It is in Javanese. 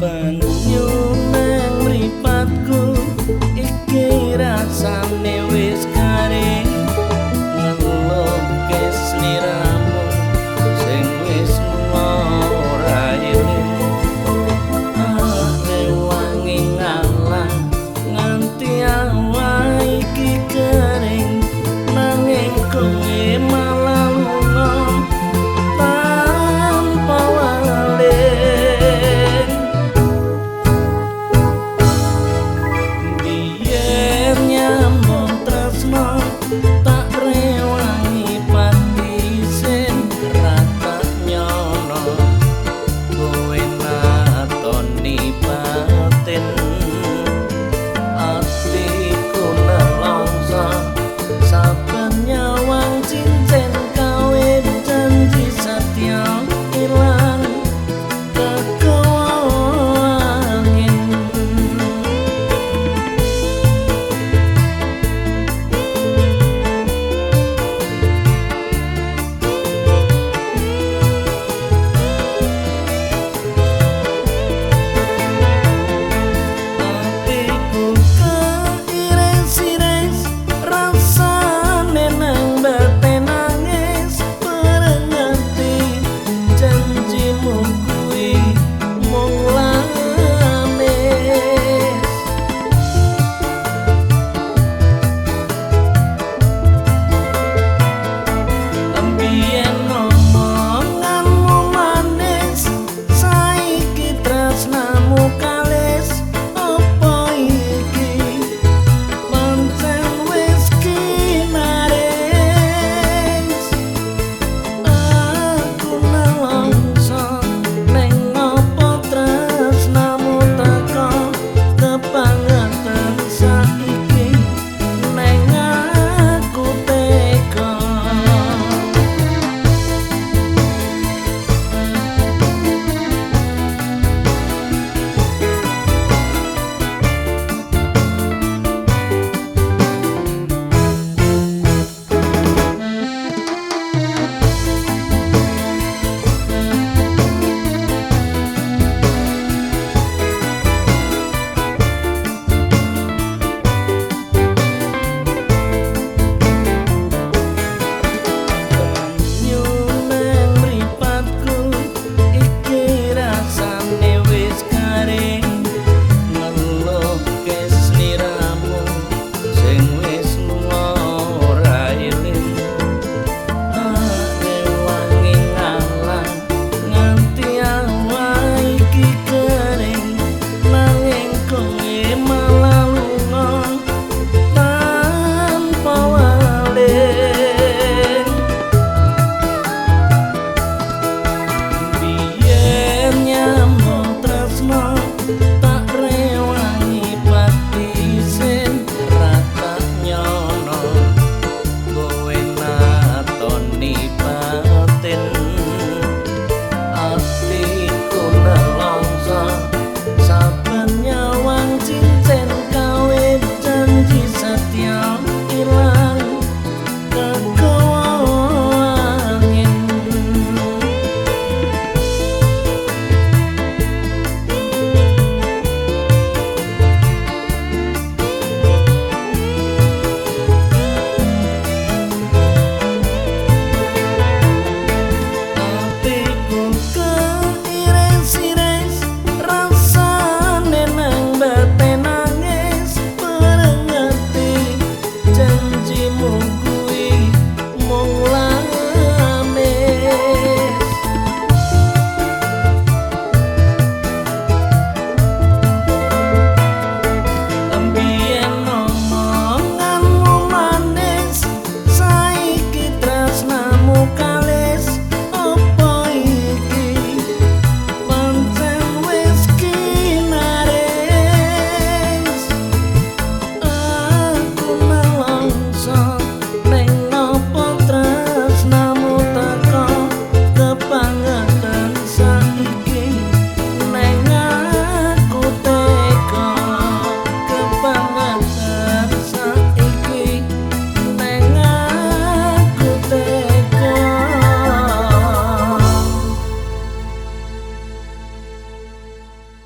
banyu nang mripatku. Iki rasane wis